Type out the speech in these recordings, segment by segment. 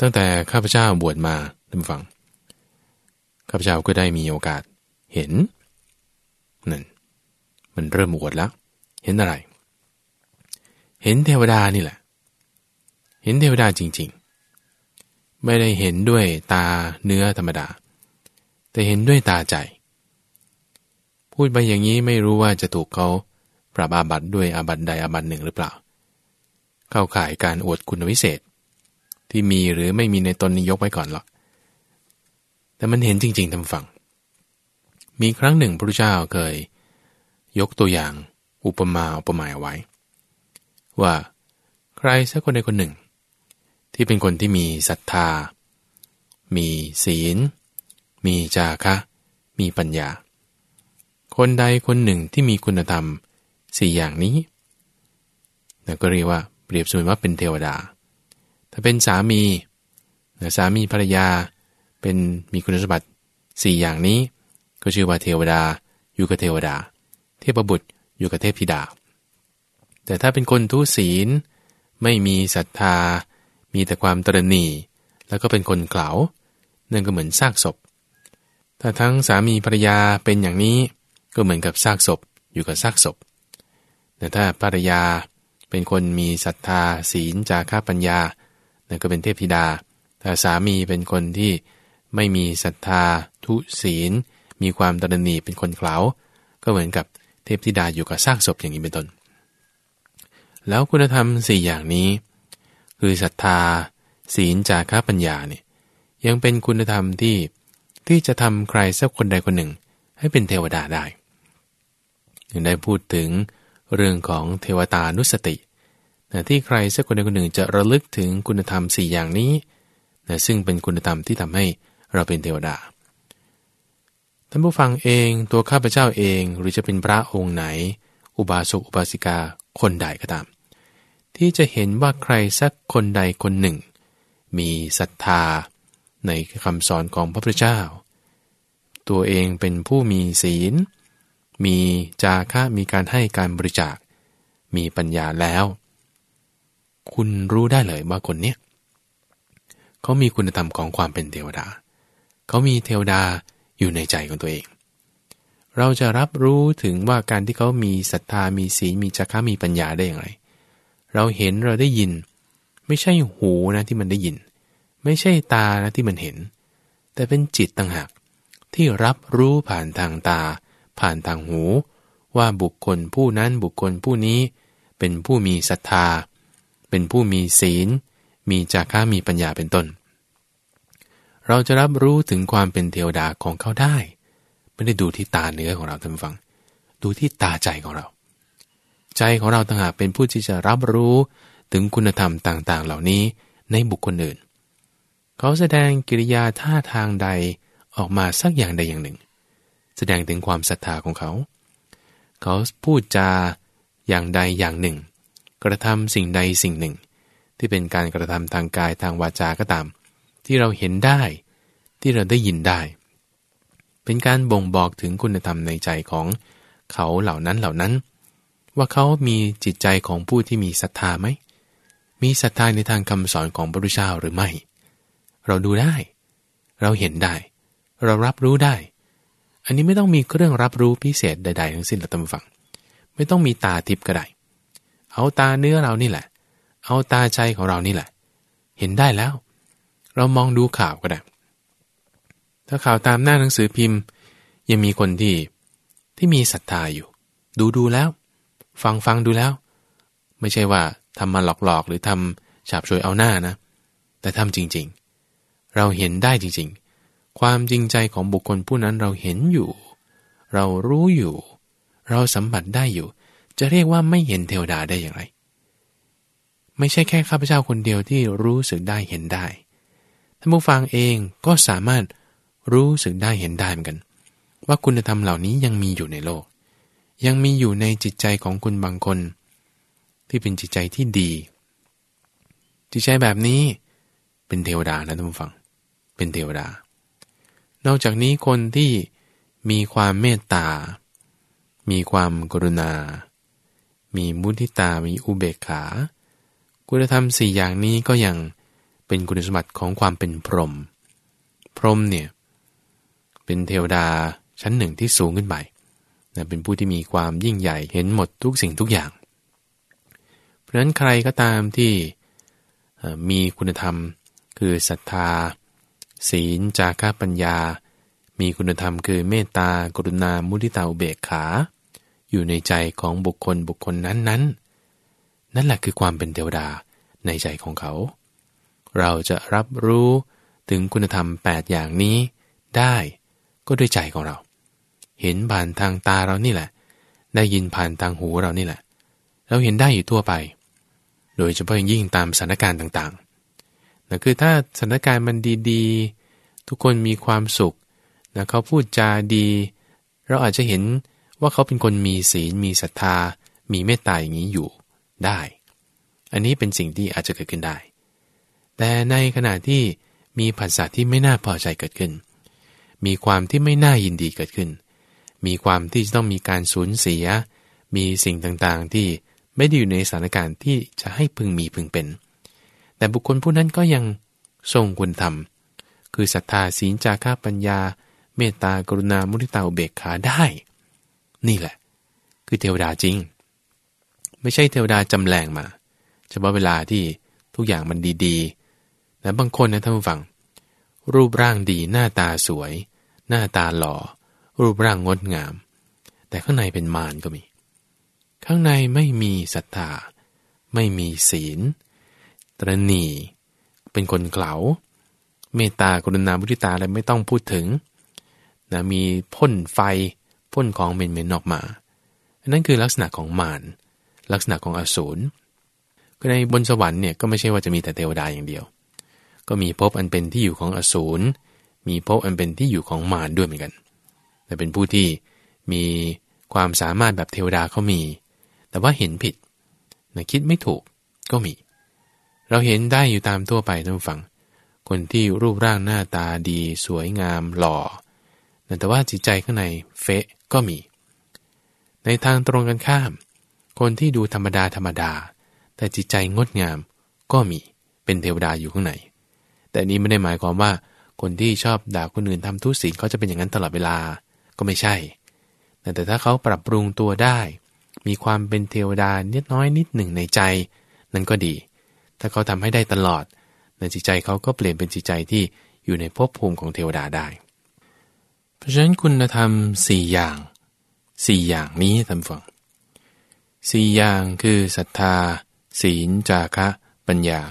ตั้งแต่ข้าพเจ้าบวชมาท่านฟัง ข้าพเจ้าก็ได้มีโอกาสเห็นนั่นมันเริ่มอวดแล้ว เห็นอะไร เห็นเทวดานี่แหละ เห็นเทวดาจริง ๆ ไม่ได้เห็นด้วยตาเนื้อธรรมดา แต่เห็นด้วยตาใจ พูดไปอย่างนี้ไม่รู้ว่าจะถูกเขาปรับอาบัติด้วยอาบัติใดอาบัติหนึ่งหรือเปล่า เข้าข่ายการอวดคุณวิเศษ ที่มีหรือไม่มีในตนนี้ยกไว้ก่อนหรอก แต่มันเห็นจริงๆทำฝัง มีครั้งหนึ่งพระเจ้าเคย ยกตัวอย่างอุปมาอุปไมยไว้ ว่าใครสักคนใดคนหนึ่ง ที่เป็นคนที่มีศรัทธา มีศีล มีจาคะ มีปัญญา คนใดคนหนึ่งที่มีคุณธรรมสี่อย่างนี้นก็เรียกว่าเปรียบเสมือนว่าเป็นเทวดา ถ้าเป็นสามีสามีภรรยา เป็นมีคุณสมบัติสี่อย่างนี้ ก็ชื่อว่าเทวดาอยู่กับเทวดา เทพบุตรอยู่กับเทพธิดา แต่ถ้าเป็นคนทุศีล ไม่มีศรัทธา มีแต่ความตรณีแล้วก็เป็นคนเกลานั่นก็เหมือนซากศพ ถ้าทั้งสามีภรรยาเป็นอย่างนี้ก็เหมือนกับซากศพอยู่กับซากศพ แต่ถ้าภรรยาเป็นคนมีศรัทธาศีลจาค่าปัญญา นั่นก็เป็นเทพธิดา ถ้าสามีเป็นคนที่ไม่มีศรัทธา ทุศีล มีความตระหนี่เป็นคนเขลาก็เหมือนกับเทพธิดาอยู่กับซากศพอย่างนี้เป็นต้น แล้วคุณธรรมสี่อย่างนี้ คือศรัทธา ศีลจาค่าปัญญาเนี่ยยังเป็นคุณธรรมที่ที่จะทำใครสักคนใดคนหนึ่ง ให้เป็นเทวดาได้ยังได้พูดถึงเรื่องของเทวตานุสติ ที่ใครสักคนใดคนหนึ่งจะระลึกถึงคุณธรรม 4 อย่างนี้นะซึ่งเป็นคุณธรรมที่ทำให้เราเป็นเทวดา ท่านผู้ฟังเองตัวข้าพเจ้าเองหรือจะเป็นพระองค์ไหน อุบาสกอุบาสิกาคนใดก็ตาม ที่จะเห็นว่าใครสักคนใดคนหนึ่ง มีศรัทธา ในคำสอนของพระพุทธเจ้า ตัวเองเป็นผู้มีศีล มีจาคะมีการให้การบริจาค มีปัญญาแล้ว คุณรู้ได้เลยว่าคนเนี้ยเขามีคุณธรรมของความเป็นเทวดา เขามีเทวดาอยู่ในใจของตัวเอง เราจะรับรู้ถึงว่าการที่เขามีศรัทธา มีศีล มีจาคะมีปัญญาได้อย่างไร เราเห็นเราได้ยิน ไม่ใช่หูนะที่มันได้ยิน ไม่ใช่ตานะที่มันเห็น แต่เป็นจิตต่างหากที่รับรู้ผ่านทางตา ผ่านทางหู ว่าบุคคลผู้นั้นบุคคลผู้นี้เป็นผู้มีศรัทธาเป็นผู้มีศีล มีจาระมีปัญญาเป็นต้น เราจะรับรู้ถึงความเป็นเทวดาของเขาได้ ไม่ได้ดูที่ตาเนื้อของเราท่านฟัง ดูที่ตาใจของเรา ใจของเราต่างหากเป็นผู้ที่จะรับรู้ถึงคุณธรรมต่างๆ เหล่านี้ในบุคคลอื่น เขาแสดงกิริยาท่าทางใดออกมาสักอย่างใดอย่างหนึ่ง แสดงถึงความศรัทธาของเขา เขาพูดจาอย่างใดอย่างหนึ่ง กระทำสิ่งใดสิ่งหนึ่ง ที่เป็นการกระทำทางกายทางวาจาก็ตาม ที่เราเห็นได้ ที่เราได้ยินได้ เป็นการบ่งบอกถึงคุณธรรมในใจของเขาเหล่านั้นเหล่านั้น ว่าเขามีจิตใจของผู้ที่มีศรัทธาไหมมีศรัทธาในทางคำสอนของพระพุทธเจ้าหรือไม่ เราดูได้ เราเห็นได้ เรารับรู้ได้ อันนี้ไม่ต้องมีเครื่องรับรู้พิเศษใด ๆ ทั้งสิ้นเราตามฟัง ไม่ต้องมีตาทิพย์ก็ได้ เอาตาเนื้อเรานี่แหละ เอาตาใจของเรานี่แหละ เห็นได้แล้ว เรามองดูข่าวก็ได้ ถ้าข่าวตามหน้าหนังสือพิมพ์ ยังมีคนที่ที่มีศรัทธาอยู่ ดูดูแล้ว ฟังฟังดูแล้ว ไม่ใช่ว่าทำมาหลอกๆ หรือทำฉาบช่วยเอาหน้านะ แต่ทำจริง ๆ เราเห็นได้จริง ๆ ความจริงใจของบุคคลผู้นั้นเราเห็นอยู่ เรารู้อยู่ เราสัมผัสได้อยู่ จะเรียกว่าไม่เห็นเทวดาได้อย่างไร ไม่ใช่แค่ข้าพเจ้าคนเดียวที่รู้สึกได้เห็นได้ท่านผู้ฟังเองก็สามารถรู้สึกได้เห็นได้เหมือนกัน ว่าคุณธรรมเหล่านี้ยังมีอยู่ในโลก ยังมีอยู่ในจิตใจของคุณบางคน ที่เป็นจิตใจที่ดี จิตใจแบบนี้เป็นเทวดานะท่านผู้ฟัง เป็นเทวดา นอกจากนี้คนที่มีความเมตตา มีความกรุณา มีมุทิตา มีอุเบกขา คุณธรรมสี่อย่างนี้ก็ยังเป็นคุณสมบัติของความเป็นพรหม พรหมเนี่ยเป็นเทวดาชั้นหนึ่งที่สูงขึ้นไปนะเป็นผู้ที่มีความยิ่งใหญ่เห็นหมดทุกสิ่งทุกอย่าง เพราะฉะนั้นใครก็ตามที่มีคุณธรรมคือศรัทธา ศีล จาระปัญญา มีคุณธรรมคือเมตตากรุณา มุทิตาอุเบกขา อยู่ในใจของบุคคลบุคคลนั้นๆนนนั่นแหละคือความเป็นเทวดาในใจของเขา เราจะรับรู้ถึงคุณธรรม 8 อย่างนี้ได้ก็ด้วยใจของเรา เห็นผ่านทางตาเรานี่แหละ ได้ยินผ่านทางหูเรานี่แหละ เราเห็นได้อยู่ทั่วไป โดยเฉพาะยิ่งตามสถานการณ์ต่างๆนะคือถ้าสถานการณ์มันดีๆ ทุกคนมีความสุขนะเขาพูดจาดี เราอาจจะเห็น ว่าเขาเป็นคนมีศีลมีศรัทธา มีเมตตาอย่างนี้อยู่ได้ อันนี้เป็นสิ่งที่อาจจะเกิดขึ้นได้ แต่ในขณะที่มีผัสสะที่ไม่น่าพอใจเกิดขึ้น มีความที่ไม่น่ายินดีเกิดขึ้น มีความที่จะต้องมีการสูญเสีย มีสิ่งต่างๆที่ไม่ได้อยู่ในสถานการณ์ที่จะให้พึงมีพึงเป็น แต่บุคคลผู้นั้นก็ยังทรงคุณธรรม คือศรัทธาศีลจาระปัญญา เมตตากรุณามุทิตาอุเบกขาได้ นี่แหละ คือเทวดาจริง ไม่ใช่เทวดาจำแรงมาเฉพาะเวลาที่ทุกอย่างมันดีๆแต่บางคนนะท่านผู้ฟัง รูปร่างดีหน้าตาสวย หน้าตาหล่อ รูปร่างงดงาม แต่ข้างในเป็นมารก็มี ข้างในไม่มีศรัทธา ไม่มีศีล ตรณีเป็นคนเกลาเมตตากรุณาบุติตาอะไรไม่ต้องพูดถึงนะมีพ่นไฟ พ่นของเหม็นๆออกมา อันนั้นคือลักษณะของมารลักษณะของอสูรก็ในบนสวรรค์เนี่ยก็ไม่ใช่ว่าจะมีแต่เทวดาอย่างเดียว ก็มีภพอันเป็นที่อยู่ของอสูร มีภพอันเป็นที่อยู่ของมารด้วยเหมือนกัน แต่เป็นผู้ที่มีความสามารถแบบเทวดาเขามี แต่ว่าเห็นผิดนะคิดไม่ถูกก็มี เราเห็นได้อยู่ตามทั่วไปท่านฟัง คนที่รูปร่างหน้าตาดี สวยงามหล่อ แต่ว่าจิตใจข้างในเฟะ ก็มี ในทางตรงกันข้าม คนที่ดูธรรมดาธรรมดา แต่จิตใจงดงามก็มีเป็นเทวดาอยู่ข้างในแต่นี้ไม่ได้หมายความว่า คนที่ชอบด่าคนอื่นทำทุศีลเขาจะเป็นอย่างนั้นตลอดเวลาก็ไม่ใช่ แต่ถ้าเขาปรับปรุงตัวได้ มีความเป็นเทวดานิดน้อยนิดหนึ่งในใจ นั่นก็ดี ถ้าเขาทำให้ได้ตลอดในจิตใจเขาก็เปลี่ยนเป็นจิตใจที่อยู่ในภพภูมิของเทวดาได้ ราะฉะนั้นคุณธรรมสี่อย่างสี่อย่างนี้ทำฝังสี่อย่างคือศรัทธา ศีลจาคะ ปัญญา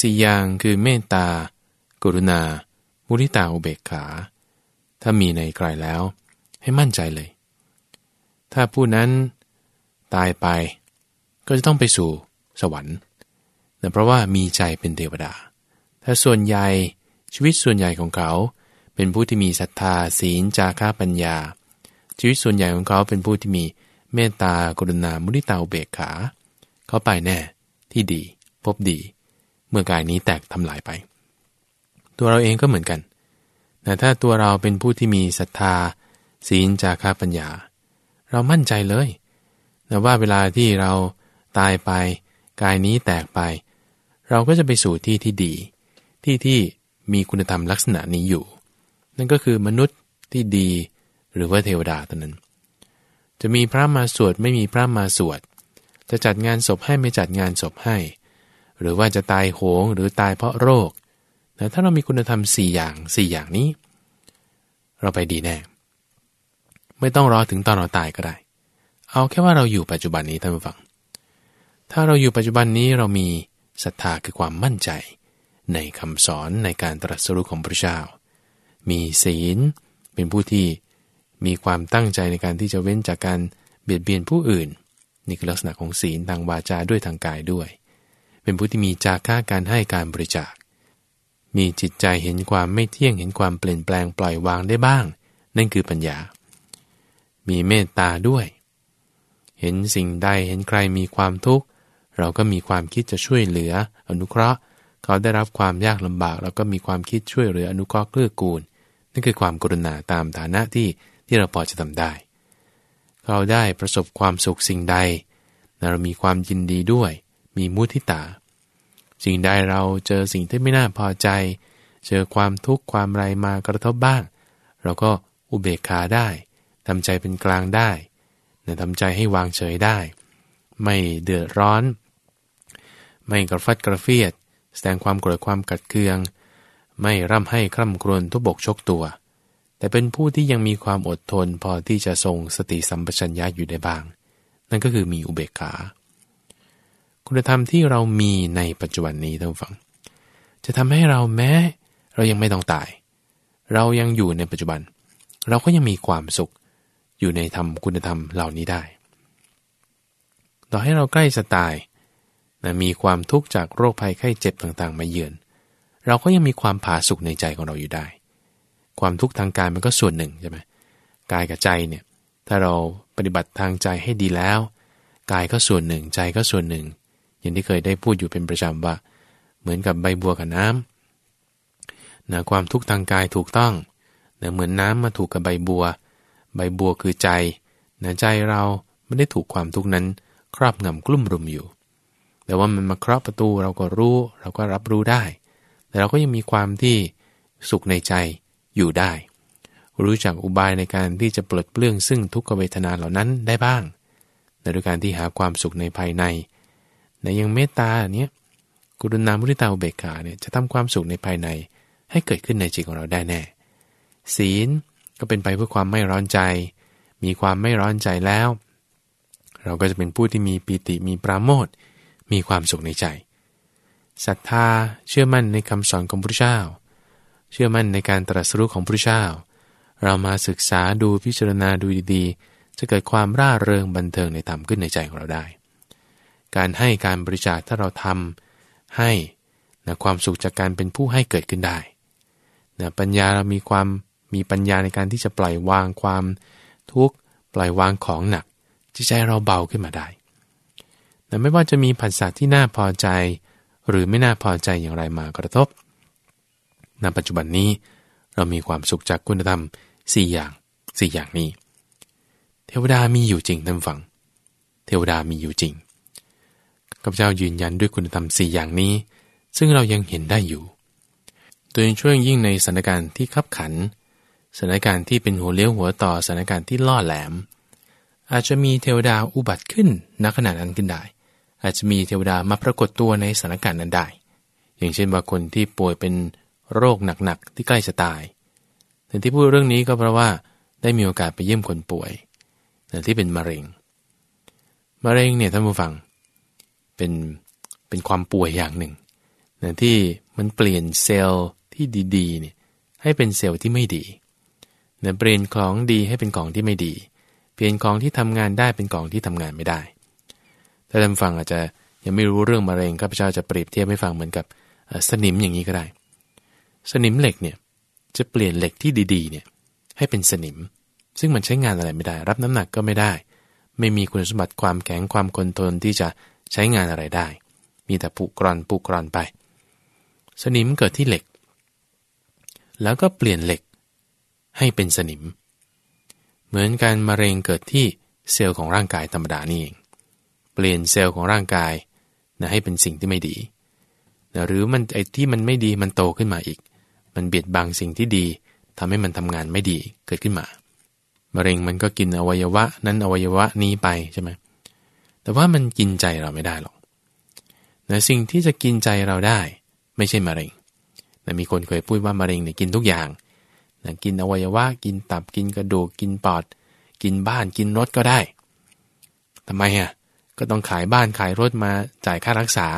สี่อย่างคือเมตตา กรุณา มุทิตาอุเบกขา ถ้ามีในกลแล้ว ให้มั่นใจเลย ถ้าผู้นั้นตายไป ก็จะต้องไปสู่สวรรค์แต่เพราะว่ามีใจเป็นเทวดา ถ้าส่วนใหญ่ชีวิตส่วนใหญ่ของเขา เป็นผู้ที่มีศรัทธาศีลจาระปัญญา ชีวิตส่วนใหญ่ของเขาเป็นผู้ที่มีเมตตากรุณามุทิตาเบกขา เขาไปแน่ ที่ดี พบดี เมื่อกายนี้แตกทำลายไป ตัวเราเองก็เหมือนกัน แต่ถ้าตัวเราเป็นผู้ที่มีศรัทธา ศีลจาระปัญญา เรามั่นใจเลยนะว่าเวลาที่เราตายไป กายนี้แตกไป เราก็จะไปสู่ที่ที่ดี ที่ที่มีคุณธรรมลักษณะนี้อยู่ นั่นก็คือมนุษย์ที่ดีหรือว่าเทวดาตอนนั้น จะมีพระมาสวดไม่มีพระมาสวด จะจัดงานศพให้ไม่จัดงานศพให้ หรือว่าจะตายโหงหรือตายเพราะโรคแต่ถ้าเรามีคุณธรรม4อย่าง4อย่างนี้ เราไปดีแน่ ไม่ต้องรอถึงตอนเราตายก็ได้ เอาแค่ว่าเราอยู่ปัจจุบันนี้ท่านผู้ฟัง ถ้าเราอยู่ปัจจุบันนี้เรามีศรัทธาคือความมั่นใจ ในคำสอนในการตรัสรู้ของพระเจ้า มีศีล เป็นผู้ที่มีความตั้งใจในการที่จะเว้นจากการเบียดเบียนผู้อื่น นี่คือลักษณะของศีลทางวาจาด้วยทางกายด้วย เป็นผู้ที่มีจาค่าการให้การบริจาค มีจิตใจเห็นความไม่เที่ยงเห็นความเปลี่ยนแปลงปล่อยวางได้บ้าง นั่นคือปัญญา มีเมตตาด้วย เห็นสิ่งใดเห็นใครมีความทุกข์ เราก็มีความคิดจะช่วยเหลือ อนุเคราะห์ เขาได้รับความยากลำบากเราก็มีความคิดช่วยเหลืออนุเคราะห์เกื้อกูล นั่นคือความกรุณาตามฐานะที่ที่เราพอจะทำได้เราได้ประสบความสุขสิ่งใด เรามีความยินดีด้วย มีมุทิตา สิ่งใดเราเจอสิ่งที่ไม่น่าพอใจ เจอความทุกข์ความไรมากระทบบ้าง เราก็อุเบกขาได้ทำใจเป็นกลางได้นะทำใจให้วางเฉยได้ ไม่เดือดร้อน ไม่กระฟัดกระเฟียด แสดงความโกรธความกัดเคือง ไม่ร่ำให้คร่ำครวญทุบบกชกตัว แต่เป็นผู้ที่ยังมีความอดทนพอที่จะทรงสติสัมปชัญญะอยู่ได้บ้าง นั่นก็คือมีอุเบกขา คุณธรรมที่เรามีในปัจจุบันนี้ท่านฟัง จะทำให้เราแม้ เรายังไม่ต้องตาย เรายังอยู่ในปัจจุบัน เราก็ยังมีความสุข อยู่ในธรรมคุณธรรมเหล่านี้ได้ ต่อให้เราใกล้จะตาย นะมีความทุกข์จากโรคภัยไข้เจ็บต่างๆ มาเยือน เราก็ยังมีความผาสุกในใจของเราอยู่ได้ ความทุกข์ทางกายมันก็ส่วนหนึ่งใช่ไหมกายกับใจเนี่ยถ้าเราปฏิบัติทางใจให้ดีแล้ว กายก็ส่วนหนึ่งใจก็ส่วนหนึ่ง อย่างที่เคยได้พูดอยู่เป็นประจำว่า เหมือนกับใบบัวกับน้ำนะความทุกข์ทางกายถูกต้องนะเหมือนน้ำมาถูกกับใบบัว ใบบัวคือใจนะใจเราไม่ได้ถูกความทุกข์นั้น ครอบงำกลุ่มรุมอยู่ แต่ว่ามันมาเคาะประตูเราก็รู้ เราก็รับรู้ได้ แต่เราก็ยังมีความที่สุขในใจอยู่ได้ รู้จักอุบายในการที่จะปลดเปลื้องซึ่งทุกขเวทนาเหล่านั้นได้บ้างในด้วยการที่หาความสุขในภายในในยังเมตตาเนี้ยกรุณามุทิตาอุเบกขาเนี่ยจะทำความสุขในภายในให้เกิดขึ้นในจิตของเราได้แน่ ศีลก็เป็นไปเพื่อความไม่ร้อนใจ มีความไม่ร้อนใจแล้ว เราก็จะเป็นผู้ที่มีปีติมีปราโมท มีความสุขในใจศรัทธาเชื่อมั่นในคำสอนของพระเจ้า เชื่อมั่นในการตรัสรู้ของพระเจ้า เรามาศึกษาดูพิจารณาดูดีๆ จะเกิดความร่าเริงบันเทิงในธรรมขึ้นในใจของเราได้ การให้การบริจาคถ้าเราทำให้นะความสุขจากการเป็นผู้ให้เกิดขึ้นได้นะปัญญาเรามีความมีปัญญาในการที่จะปล่อยวางความทุกข์ปล่อยวางของหนักจิตใจเราเบาขึ้นมาได้ แต่ไม่ว่าจะมีผัสสะที่น่าพอใจ หรือไม่น่าพอใจอย่างไรมากระทบในปัจจุบันนี้เรามีความสุขจากคุณธรรม 4 อย่าง 4 อย่างนี้ เทวดามีอยู่จริงท่านฟัง เทวดามีอยู่จริงข้าพเจ้ายืนยันด้วยคุณธรรม 4 อย่างนี้ ซึ่งเรายังเห็นได้อยู่ โดยช่วยยิ่งในสถานการณ์ที่ขับขัน สถานการณ์ที่เป็นหัวเลี้ยวหัวต่อสถานการณ์ที่ล่อแหลม อาจจะมีเทวดาอุบัติขึ้นณขณะนั้นขึ้นได้ อาจจะมีเทวดามาปรากฏตัวในสถานการณ์นั้นได้ อย่างเช่นว่าคนที่ป่วยเป็นโรคหนักๆที่ใกล้จะตายแต่ที่พูดเรื่องนี้ก็เพราะว่าได้มีโอกาสไปเยี่ยมคนป่วยแต่ที่เป็นมะเร็ง มะเร็งเนี่ยท่านผู้ฟัง เป็นเป็นความป่วยอย่างหนึ่งนะที่มันเปลี่ยนเซลล์ที่ดีๆเนี่ยให้เป็นเซลล์ที่ไม่ดีเนี่ยเปลี่ยนของดีให้เป็นของที่ไม่ดี เปลี่ยนของที่ทำงานได้เป็นของที่ทำงานไม่ได้ ถ้าท่านฟังอาจจะยังไม่รู้เรื่องมะเร็งข้าพเจ้าจะเปรียบเทียบให้ฟังเหมือนกับสนิมอย่างนี้ก็ได้ สนิมเหล็กเนี่ยจะเปลี่ยนเหล็กที่ดีๆเนี่ยให้เป็นสนิม ซึ่งมันใช้งานอะไรไม่ได้ รับน้ำหนักก็ไม่ได้ ไม่มีคุณสมบัติความแข็งความคงทนที่จะใช้งานอะไรได้ มีแต่ปุกรอนปุกรอนไป สนิมเกิดที่เหล็ก แล้วก็เปลี่ยนเหล็กให้เป็นสนิม เหมือนการมะเร็งเกิดที่เซลล์ของร่างกายธรรมดานี่เอง ปลี่ยนเซลล์ของร่างกายนะให้เป็นสิ่งที่ไม่ดีนะหรือมันไอ้ที่มันไม่ดีมันโตขึ้นมาอีก มันเบียดบังสิ่งที่ดีทำให้มันทำงานไม่ดีเกิดขึ้นมามะเร็งมันก็กินอวัยวะนั้นอวัยวะนี้ไปใช่ไหมแต่ว่ามันกินใจเราไม่ได้หรอกนะสิ่งที่จะกินใจเราได้ ไม่ใช่มะเร็งนะมีคนเคยพูดว่ามะเร็งเนี่ยกินทุกอย่างนะกินอวัยวะ กินตับกินกระดูกกินปอด กินบ้านกินรถก็ได้ทำไมอะ ก็ต้องขายบ้านขายรถมาจ่ายค่ารักษา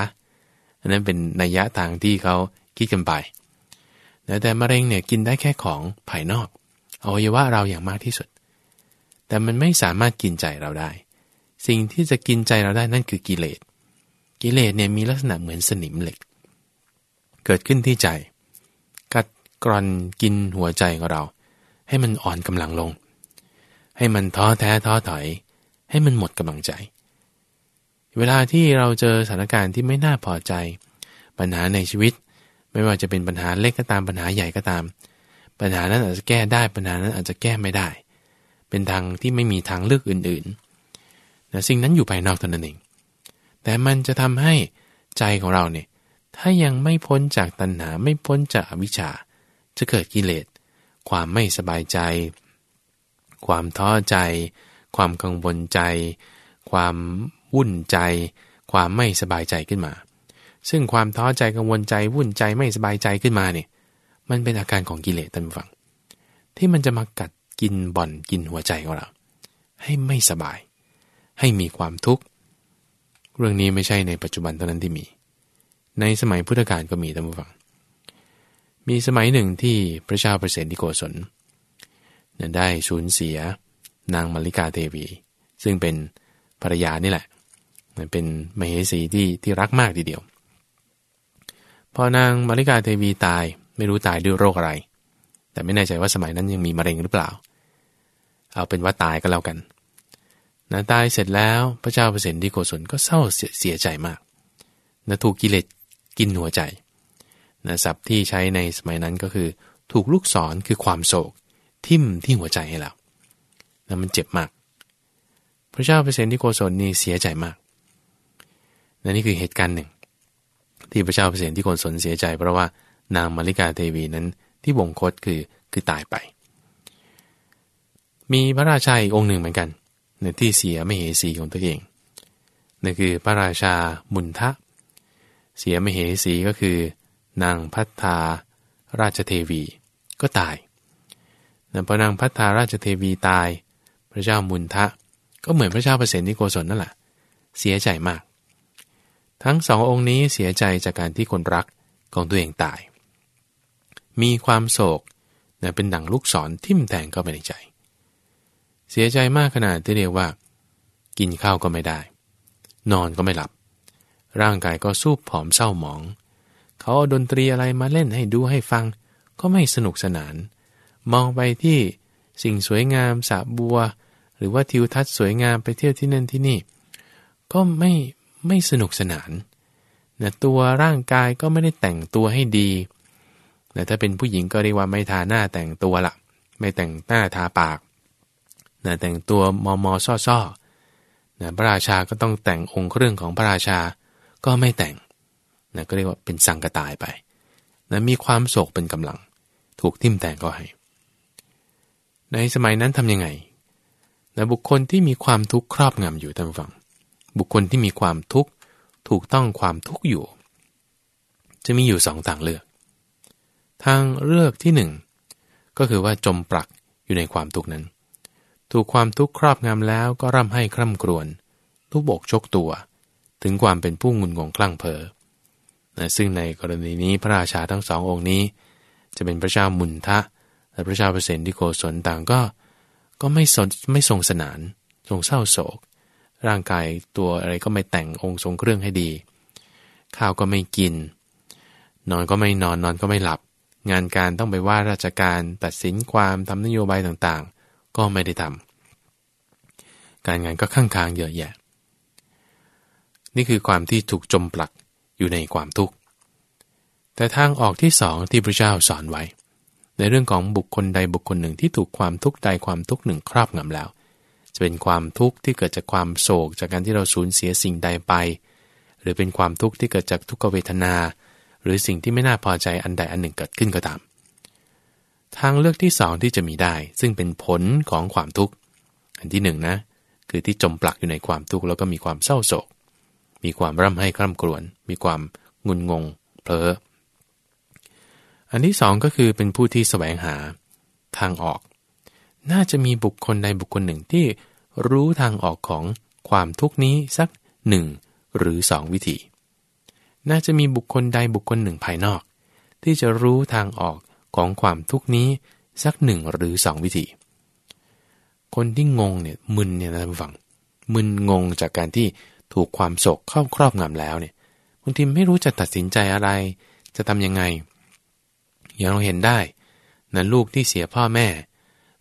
อันนั้นเป็นนัยยะทางที่เขาคิดกันไป แต่มะเร็งเนี่ยกินได้แค่ของภายนอกอวัยวะเราอย่างมากที่สุด แต่มันไม่สามารถกินใจเราได้ สิ่งที่จะกินใจเราได้นั่นคือกิเลส กิเลสเนี่ยมีลักษณะเหมือนสนิมเหล็ก เกิดขึ้นที่ใจ กัดกร่อนกินหัวใจของเรา ให้มันอ่อนกำลังลง ให้มันท้อแท้ท้อถอย ให้มันหมดกำลังใจ เวลาที่เราเจอสถานการณ์ที่ไม่น่าพอใจ ปัญหาในชีวิต ไม่ว่าจะเป็นปัญหาเล็กก็ตามปัญหาใหญ่ก็ตาม ปัญหานั้นอาจจะแก้ได้ปัญหานั้นอาจจะแก้ไม่ได้ เป็นทางที่ไม่มีทางเลือกอื่นๆนะสิ่งนั้นอยู่ภายนอกเท่านั้นเอง แต่มันจะทำให้ใจของเราเนี่ยถ้ายังไม่พ้นจากตัณหาไม่พ้นจากอวิชชา จะเกิดกิเลส ความไม่สบายใจ ความท้อใจ ความกังวลใจ ความ วุ่นใจ ความไม่สบายใจขึ้นมา ซึ่งความท้อใจกังวลใจวุ่นใจไม่สบายใจขึ้นมาเนี่ยมันเป็นอาการของกิเลสท่านฟัง ที่มันจะมากัดกินบ่อนกินหัวใจของเรา ให้ไม่สบาย ให้มีความทุกข์ เรื่องนี้ไม่ใช่ในปัจจุบันเท่านั้นที่มี ในสมัยพุทธกาลก็มีท่านผู้ฟัง มีสมัยหนึ่งที่พระเจ้าประเสนิโกศลได้สูญเสียนางมริกาเทวี ซึ่งเป็นภรรยานี่แหละ เป็นมเหสีที่ที่รักมากทีเดียว พอนางมาริกาเทวีตายไม่รู้ตายด้วยโรคอะไร แต่ไม่แน่ใจว่าสมัยนั้นยังมีมะเร็งหรือเปล่า เอาเป็นว่าตายก็แล้วกันนะตายเสร็จแล้วพระเจ้าเปรตที่โกศลก็เศร้าเสียใจมากนะถูกกิเลสกินหัวใจนะศัพท์ที่ใช้ในสมัยนั้นก็คือ ถูกลูกศรคือความโศก ทิ่มที่หัวใจให้เรานะมันเจ็บมาก พระเจ้าเปรตที่โกศลนี่เสียใจมาก นะนี่คือเหตุการณ์หนึ่ง ที่พระเจ้าเปรตที่โกศลเสียใจ เพราะว่านางมาริกาเทวีนั้นที่วงคตคือคือตายไป มีพระราชาอีกองค์หนึ่งเหมือนกันในที่เสียไม่เหสีของตัวเองนั่นคือพระราชามุนทะ เสียมเหสีก็คือนางพัฒนาราชเทวีก็ตายพอนางพัฒนาราชเทวีตาย พระเจ้ามุนทะ ก็เหมือนพระเจ้าเปรตนิโกศลนั่นแหละเสียใจมาก ทั้งสององค์นี้เสียใจจากการที่คนรักของตัวเองตาย มีความโศกเป็นดั่งลูกศรทิ่มแทงเข้าไปในใจ เสียใจมากขนาดที่เรียกว่า กินข้าวก็ไม่ได้ นอนก็ไม่หลับ ร่างกายก็สู้ผอมเศร้าหมอง เขาเอาดนตรีอะไรมาเล่นให้ดูให้ฟัง ก็ไม่สนุกสนาน มองไปที่สิ่งสวยงามสระบัว หรือว่าทิวทัศน์สวยงามไปเที่ยวที่นั่นที่นี่ ก็ไม่ ไม่สนุกสนานนะตัวร่างกายก็ไม่ได้แต่งตัวให้ดีแต่ถ้าเป็นผู้หญิงก็เรียกว่าไม่ทาหน้าแต่งตัวละไม่แต่งหน้าทาปากนะแต่งตัวมอมอซ่อซ่อนะพระราชาก็ต้องแต่งองค์เครื่องของพระราชาก็ไม่แต่งนะก็เรียกว่าเป็นสังกตายไปนะมีความโศกเป็นกำลัง ถูกทิ่มแทงก็ให้ ในสมัยนั้นทำยังไงนะบุคคลที่มีความทุกข์ครอบงำอยู่ท่านฟัง บุคคลที่มีความทุกข์ถูกต้องความทุกข์อยู่ จะมีอยู่สองทางเลือก ทางเลือกที่หนึ่งก็คือว่าจมปลักอยู่ในความทุกข์นั้น ถูกความทุกข์ครอบงำแล้วก็ร่ำให้คร่ำครวญทุบบกชกตัว ถึงความเป็นผู้งุนงงคลั่งเผลอนะซึ่งในกรณีนี้พระราชาทั้งสององค์นี้ จะเป็นพระเจ้ามุนทะ และพระเจ้าเปรตที่โกศลต่างก็ ก็ไม่สนไม่ทรงสนาน ทรงเศร้าโศก ร่างกายตัวอะไรก็ไม่แต่งองค์ทรงเครื่องให้ดี ข้าวก็ไม่กิน นอนก็ไม่นอนนอนก็ไม่หลับ งานการต้องไปว่าราชการตัดสินความทำนโยบายต่างๆ ก็ไม่ได้ทำการงานก็ข้างคางเยอะแยะ นี่คือความที่ถูกจมปลักอยู่ในความทุกข์ แต่ทางออกที่สองที่พระเจ้าสอนไว้ ในเรื่องของบุคคลใดบุคคลหนึ่งที่ถูกความทุกข์ใดความทุกข์หนึ่งครอบงำแล้ว จะเป็นความทุกข์ที่เกิดจากความโศก จากการที่เราสูญเสียสิ่งใดไป หรือเป็นความทุกข์ที่เกิดจากทุกขเวทนา หรือสิ่งที่ไม่น่าพอใจอันใดอันหนึ่งเกิดขึ้นก็ตาม ทางเลือกที่สองที่จะมีได้ ซึ่งเป็นผลของความทุกข์อันที่หนึ่งนะคือที่จมปลักอยู่ในความทุกข์แล้วก็มีความเศร้าโศก มีความร่ำให้คร่ำกรวนมีความงุนงง เพลออันที่สองก็คือเป็นผู้ที่แสวงหาทางออก น่าจะมีบุคคลใดบุคคลหนึ่งที่ รู้ทางออกของความทุกนี้สักหนึ่งหรือสองวิธี น่าจะมีบุคคลใดบุคคลหนึ่งภายนอก ที่จะรู้ทางออกของความทุกนี้สักหนึ่งหรือสองวิธี คนที่งงเนี่ยมึนเนี่ยนะท่านฟังมึนงงจากการที่ถูกความโศกครอบครอบงำแล้วเนี่ยบางทีไม่รู้จะตัดสินใจอะไร จะทำยังไง อย่างเราเห็นได้นะลูกที่เสียพ่อแม่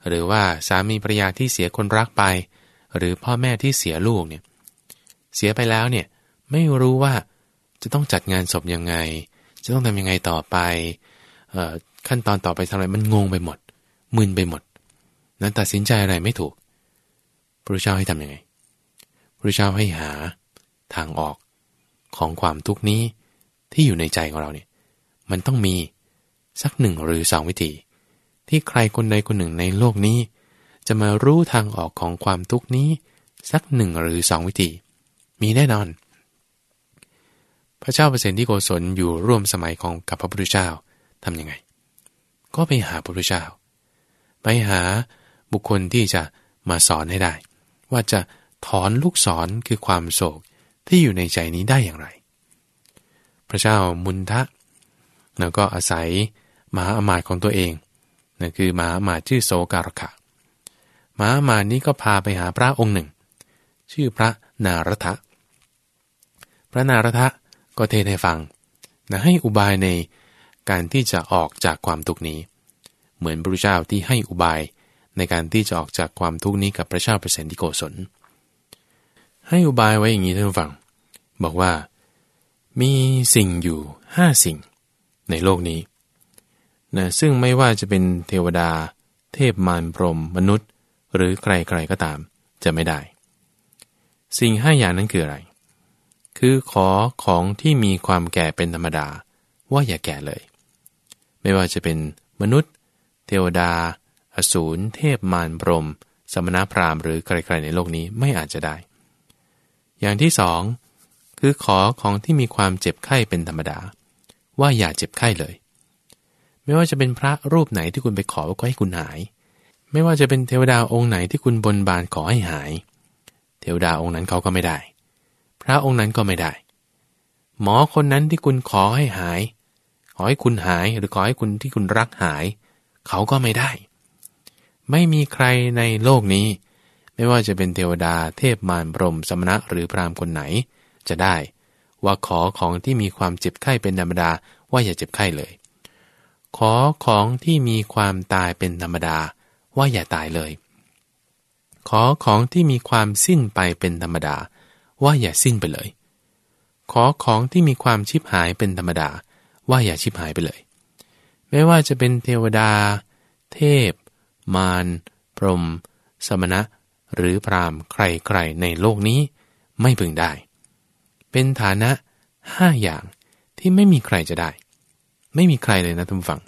หรือว่าสามีภรรยาที่เสียคนรักไป หรือพ่อแม่ที่เสียลูกเนี่ยเสียไปแล้วเนี่ยไม่รู้ว่าจะต้องจัดงานศพยังไง จะต้องทำยังไงต่อไปขั้นตอนต่อไปทำอะไรมันงงไปหมดมึนไปหมด นั้นตัดสินใจอะไรไม่ถูกพระเจ้าให้ทำยังไงพระเจ้าให้หาทางออกของความทุกนี้ที่อยู่ในใจของเราเนี่ยมันต้องมีสักหนึ่งหรือสองวิธี ที่ใครคนใดคนหนึ่งในโลกนี้ จะมารู้ทางออกของความทุกนี้สักหนึ่งหรือสองวิธี มีแน่นอน พระเจ้าเปรตที่โกศลอยู่ร่วมสมัยของกับพระพุทธเจ้าทำยังไง ก็ไปหาพระพุทธเจ้า ไปหาบุคคลที่จะมาสอนให้ได้ ว่าจะถอนลูกศรคือความโศกที่อยู่ในใจนี้ได้อย่างไร พระเจ้ามุนทะแล้วก็อาศัยมหาอมาตย์ของตัวเองนั่นคือมหาอมาตย์ชื่อโสการคะ มหามานี้ก็พาไปหาพระองค์หนึ่ง ชื่อพระนารทะ พระนารทะก็เทศให้ฟังนะให้อุบายในการที่จะออกจากความทุกข์นี้ เหมือนพระเจ้าที่ให้อุบายในการที่จะออกจากความทุกข์นี้กับพระเจ้าเปรตที่โกศล ให้อุบายไว้อย่างนี้ท่านฟัง บอกว่า มีสิ่งอยู่ห้าสิ่ง ในโลกนี้นะซึ่งไม่ว่าจะเป็นเทวดา เทพมารพรหมมนุษย์ หรือใครๆก็ตามจะไม่ได้ สิ่งห้าอย่างนั้นคืออะไร คือขอของที่มีความแก่เป็นธรรมดาว่าอย่าแก่เลย ไม่ว่าจะเป็นมนุษย์ เทวดา อสูร เทพมารพรม สมณพราหมณ์หรือใครๆในโลกนี้ไม่อาจจะได้ อย่างที่สองคือขอของที่มีความเจ็บไข้เป็นธรรมดา ว่าอย่าเจ็บไข้เลย ไม่ว่าจะเป็นพระรูปไหนที่คุณไปขอว่าก็ให้คุณหาย ไม่ว่าจะเป็นเทวดาองค์ไหนที่คุณบนบานขอให้หาย เทวดาองค์นั้นเขาก็ไม่ได้ พระองค์นั้นก็ไม่ได้ หมอคนนั้นที่คุณขอให้หาย ขอให้คุณหายหรือขอให้คุณที่คุณรักหาย เขาก็ไม่ได้ ไม่มีใครในโลกนี้ ไม่ว่าจะเป็นเทวดาเทพมารพรหมสมณะหรือพรามคนไหน จะได้ ว่าขอของที่มีความเจ็บไข้เป็นธรรมดาว่าอย่าเจ็บไข้เลย ขอของที่มีความตายเป็นธรรมดา ว่าอย่าตายเลย ขอของที่มีความสิ้นไปเป็นธรรมดา ว่าอย่าสิ้นไปเลย ขอของที่มีความชิบหายเป็นธรรมดา ว่าอย่าชิบหายไปเลย ไม่ว่าจะเป็นเทวดา เทพ มารพรหมสมณะ หรือพรามใครๆในโลกนี้ ไม่พึงได้ เป็นฐานะห้าอย่างที่ไม่มีใครจะได้ ไม่มีใครเลยนะทุกฝั่ง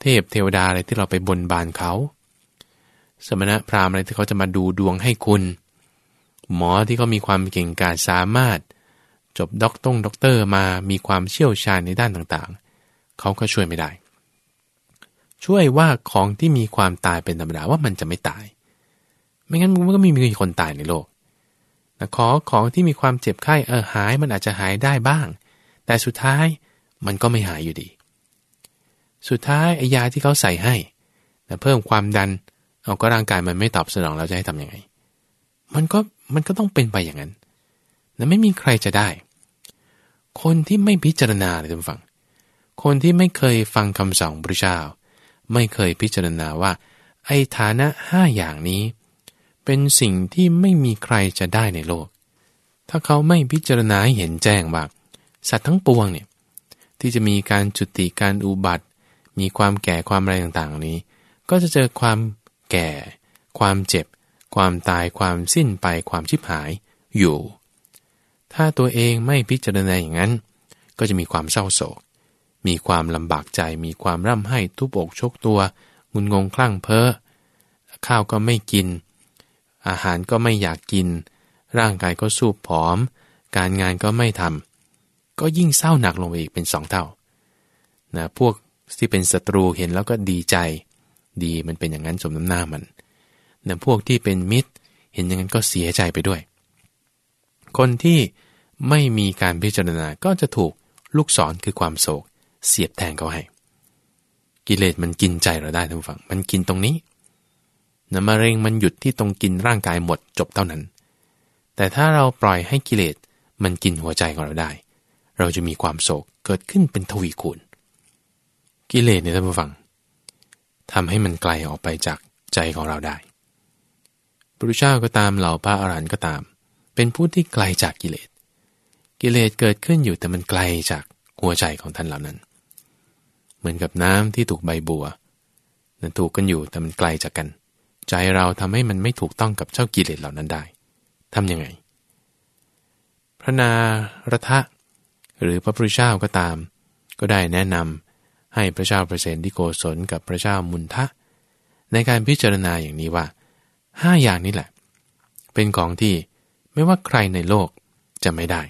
เทพเทวดาอะไรที่เราไปบนบานเขา สมณะพราหมณ์อะไรที่เขาจะมาดูดวงให้คุณ หมอที่เขามีความเก่งกาจสามารถ จบด็อกตงด็อกเตอร์มามีความเชี่ยวชาญในด้านต่างๆ เขาก็ช่วยไม่ได้ ช่วยว่าของที่มีความตายเป็นธรรมดาว่ามันจะไม่ตาย ไม่งั้นมันก็ไม่มีคนตายในโลกขอของที่มีความเจ็บไข้เออหายมันอาจจะหายได้บ้าง แต่สุดท้ายมันก็ไม่หายอยู่ดี สุดท้ายไอยาที่เขาใส่ให้เพิ่มความดันเอาก็ร่างกายมันไม่ตอบสนองเราจะให้ทํำยังไง มันก็มันก็ต้องเป็นไปอย่างนั้นแต่ไม่มีใครจะได้ คนที่ไม่พิจารณาเลยท่านฟังคนที่ไม่เคยฟังคำสอนพระเจ้า ไม่เคยพิจารณาว่าไอ้ฐานะห้าอย่างนี้ เป็นสิ่งที่ไม่มีใครจะได้ในโลก ถ้าเขาไม่พิจารณาหเห็นแจ้งว่าสัตว์ทั้งปวงเนี่ยที่จะมีการจุติการอุบัติ มีความแก่ความอะไรต่างๆนี้ ก็จะเจอความแก่ ความเจ็บ ความตายความสิ้นไปความชิบหายอยู่ ถ้าตัวเองไม่พิจารณาอย่างนั้น ก็จะมีความเศร้าโศก มีความลำบากใจ มีความร่ำไห้ทุบอกชกตัว งุนงงคลั่งเพ้อ ข้าวก็ไม่กิน อาหารก็ไม่อยากกิน ร่างกายก็สูบผอม การงานก็ไม่ทำก็ยิ่งเศร้าหนักลงไปอีกเป็นสองเท่านะพวก ที่เป็นศัตรูเห็นแล้วก็ดีใจ ดีมันเป็นอย่างนั้นสมน้ำหน้ามันนะพวกที่เป็นมิตร เห็นอย่างนั้นก็เสียใจไปด้วย คนที่ไม่มีการพิจารณาก็จะถูกลูกศรคือความโศก เสียบแทงเขาให้ กิเลสมันกินใจเราได้ทุกฝั่ง มันกินตรงนี้นะมะเร็งมันหยุดที่ตรงกินร่างกายหมดจบเท่านั้น แต่ถ้าเราปล่อยให้กิเลสมันกินหัวใจของเราได้ เราจะมีความโศกเกิดขึ้นเป็นทวีคูณ กิเลสเนี่ยท่านผู้ฟังทำให้มันไกลออกไปจากใจของเราได้พระพุทธเจ้าก็ตามเหล่าพระอรหันต์ก็ตาม เป็นผู้ที่ไกลจากกิเลส กิเลสเกิดขึ้นอยู่แต่มันไกลจากหัวใจของท่านเหล่านั้น เหมือนกับน้ำที่ถูกใบบัวนั้นถูกกันอยู่แต่มันไกลจากกัน ใจเราทำให้มันไม่ถูกต้องกับเจ้ากิเลสเหล่านั้นได้ทำยังไง พระนารทะหรือพระพุทธเจ้าก็ตาม ก็ได้แนะนำ ให้พระเจ้าประเสนที่โกศลกับพระเจ้ามุนทะ ในการพิจารณาอย่างนี้ว่าห้าอย่างนี้แหละ เป็นของที่ไม่ว่าใครในโลกจะไม่ได้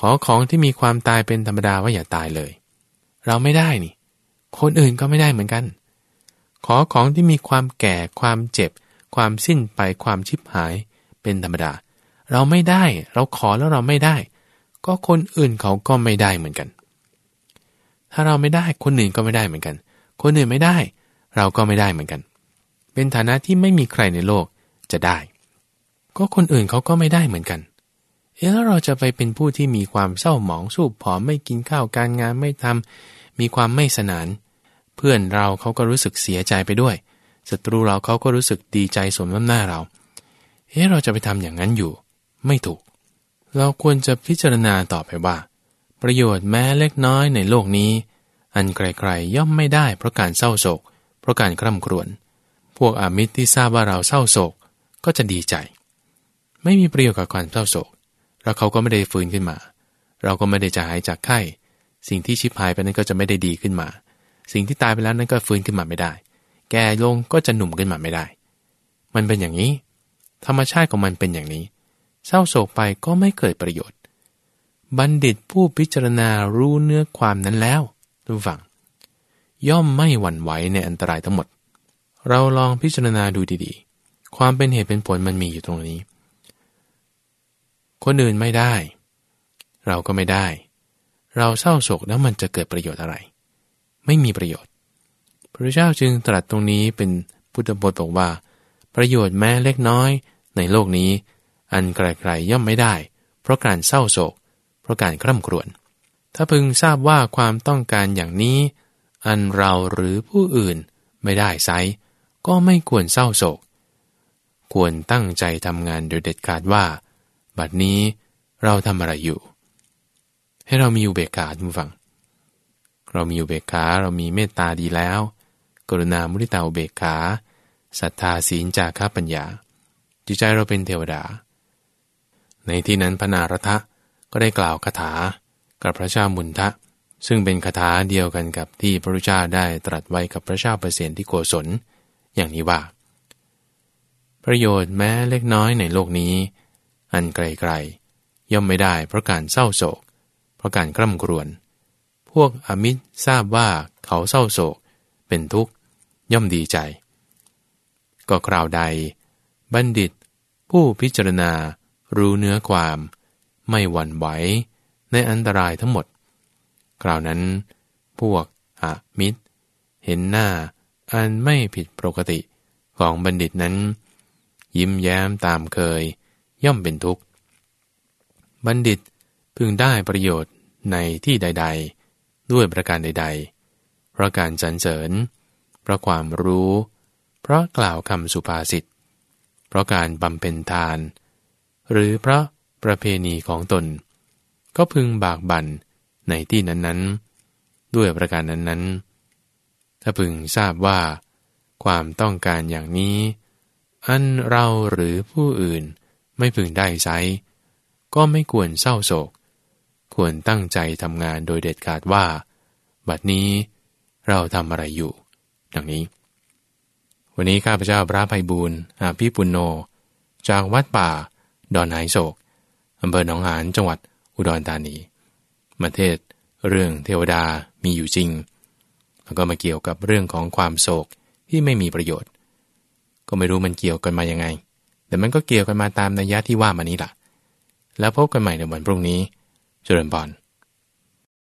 ขอของที่มีความตายเป็นธรรมดาว่าอย่าตายเลย เราไม่ได้นี่ คนอื่นก็ไม่ได้เหมือนกัน ขอของที่มีความแก่ ความเจ็บ ความสิ้นไป ความชิบหาย เป็นธรรมดา เราไม่ได้ เราขอแล้วเราไม่ได้ ก็คนอื่นเขาก็ไม่ได้เหมือนกัน ถ้าเราไม่ได้คนอื่นก็ไม่ได้เหมือนกัน คนอื่นไม่ได้ เราก็ไม่ได้เหมือนกัน เป็นฐานะที่ไม่มีใครในโลกจะได้ ก็คนอื่นเขาก็ไม่ได้เหมือนกัน เอ๊ะแล้วเราจะไปเป็นผู้ที่มีความเศร้าหมองสูบผอมไม่กินข้าวการงานไม่ทำมีความไม่สนาน เพื่อนเราเขาก็รู้สึกเสียใจไปด้วยศัตรูเราเขาก็รู้สึกดีใจสมน้ำหน้าเรา เอ๊ะเราจะไปทำอย่างนั้นอยู่ ไม่ถูก เราควรจะพิจารณาต่อไปว่า ประโยชน์แม้เล็กน้อยในโลกนี้ อันไกลๆย่อมไม่ได้เพราะการเศร้าโศก เพราะการคร่ำครวญพวกอามิตรที่ทราบว่าเราเศร้าโศกก็จะดีใจ ไม่มีประโยชน์กับความเศร้าโศก แล้วเขาก็ไม่ได้ฟื้นขึ้นมา เราก็ไม่ได้จะหายจากไข้ สิ่งที่ชิบหายไปนั้นก็จะไม่ได้ดีขึ้นมา สิ่งที่ตายไปแล้วนั้นก็ฟื้นขึ้นมาไม่ได้ แก่ลงก็จะหนุ่มขึ้นมาไม่ได้ มันเป็นอย่างนี้ ธรรมชาติของมันเป็นอย่างนี้ เศร้าโศกไปก็ไม่เกิดประโยชน์ บัณฑิตผู้พิจารณารู้เนื้อความนั้นแล้วทุกฝั่งย่อมไม่หวั่นไหวในอันตรายทั้งหมด เราลองพิจารณาดูดีๆ ความเป็นเหตุเป็นผลมันมีอยู่ตรงนี้ คนอื่นไม่ได้ เราก็ไม่ได้ เราเศร้าโศกแล้วมันจะเกิดประโยชน์อะไร ไม่มีประโยชน์ พระเจ้าจึงตรัสตรงนี้เป็นพุทธบทบอกว่า ประโยชน์แม้เล็กน้อยในโลกนี้ อันไกลๆย่อมไม่ได้ เพราะการเศร้าโศก เพราะการคร่ำครวญ ถ้าพึงทราบว่าความต้องการอย่างนี้ อันเราหรือผู้อื่นไม่ได้ไซก็ไม่ควรเศร้าโศก ควรตั้งใจทำงานโดยเด็ดขาดว่า บัดนี้เราทำอะไรอยู่ ให้เรามีอุเบกขาทุกฝัง เรามีอุเบกขาเรามีเมตตาดีแล้ว กรุณามุทิตาอุเบกขาศรัทธาศีลจาระปัญญา จิตใจเราเป็นเทวดา ในที่นั้นพระนารทะ ก็ได้กล่าวคาถากับพระเจ้ามุนทะ ซึ่งเป็นคาถาเดียวกันกับที่พระพุทธเจ้าได้ตรัสไว้กับพระเจ้าเปรตที่โกศล อย่างนี้ว่า ประโยชน์แม้เล็กน้อยในโลกนี้ อันไกลๆย่อมไม่ได้เพราะการเศร้าโศก เพราะการกร่ำกรวน พวกอมิตรทราบว่าเขาเศร้าโศก เป็นทุกข์ ย่อมดีใจ ก็คราวใด บัณฑิต ผู้พิจารณารู้เนื้อความ ไม่หวั่นไหวในอันตรายทั้งหมด คราวนั้น พวกอมิตร เห็นหน้าอันไม่ผิดปกติของบัณฑิตนั้น ยิ้มแย้มตามเคย ย่อมเป็นทุกข์ บัณฑิตพึงได้ประโยชน์ในที่ใด ๆ ด้วยประการใด ๆ เพราะการสรรเสริญ เพราะความรู้ เพราะกล่าวคำสุภาษิต เพราะการบำเพ็ญทาน หรือเพราะ ประเพณีของตน ก็พึงบากบั่นในที่นั้นๆ ด้วยประการนั้นๆ ถ้าพึงทราบว่า ความต้องการอย่างนี้ อันเราหรือผู้อื่นไม่พึงได้ใช้ก็ไม่ควรเศร้าโศก ควรตั้งใจทำงานโดยเด็ดขาดว่า บัดนี้เราทำอะไรอยู่ ดังนี้ วันนี้ข้าพเจ้าพระภัยบูรณ์อาภิปุณโญจากวัดป่า ดอนไหโศก อำเภอหนองหานจังหวัดอุดรธานี มาเทศเรื่องเทวดามีอยู่จริง แล้วก็มาเกี่ยวกับเรื่องของความโศกที่ไม่มีประโยชน์ ก็ไม่รู้มันเกี่ยวกันมายังไง แต่มันก็เกี่ยวกันมาตามนัยยะที่ว่ามานี้ล่ะ แล้วพบกันใหม่ในวันพรุ่งนี้ เจริญบอน